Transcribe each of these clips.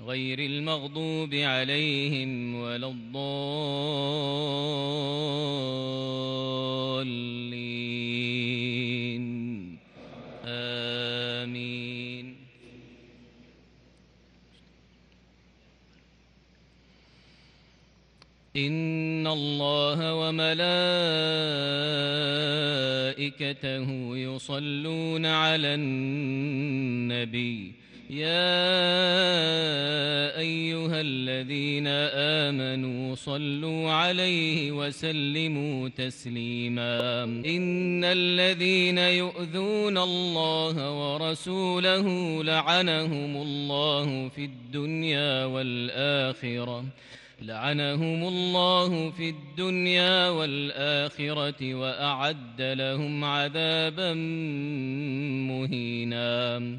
غير المغضوب عليهم ولا الضالين. آمين. إن الله وملائكته يصلون على النبي. يا أيها الذين آمنوا صلوا عليه وسلموا تسليما. إن الذين يؤذون الله ورسوله لعنهم الله في الدنيا والآخرة. لعنهم الله في الدنيا والآخرة وأعد لهم عذابا مهينا.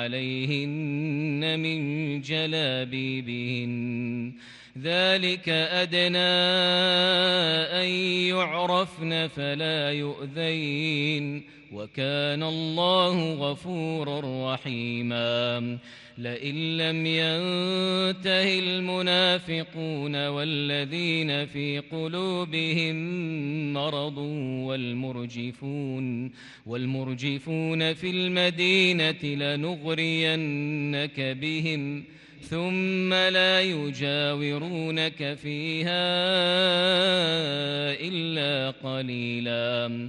عليهن من جلابيبهن. ذلك أدنى أن يعرفن فلا يؤذين. وكان الله غفورا رحيما. لئن لم ينته المنافقون والذين في قلوبهم مرض والمرجفون والمرجفون في المدينة لنغرينك بهم ثم لا يجاورونك فيها إلا قليلا.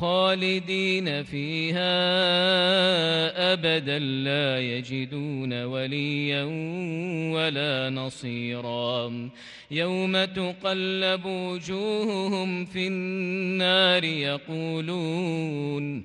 خالدين فيها أبدا لا يجدون وليا ولا نصيرا. يوم تقلب وجوههم في النار يقولون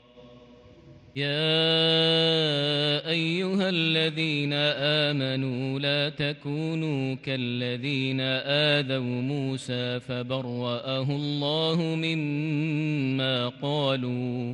يا أيها الذين آمنوا لا تكونوا كالذين آذوا موسى فبرأه الله مما قالوا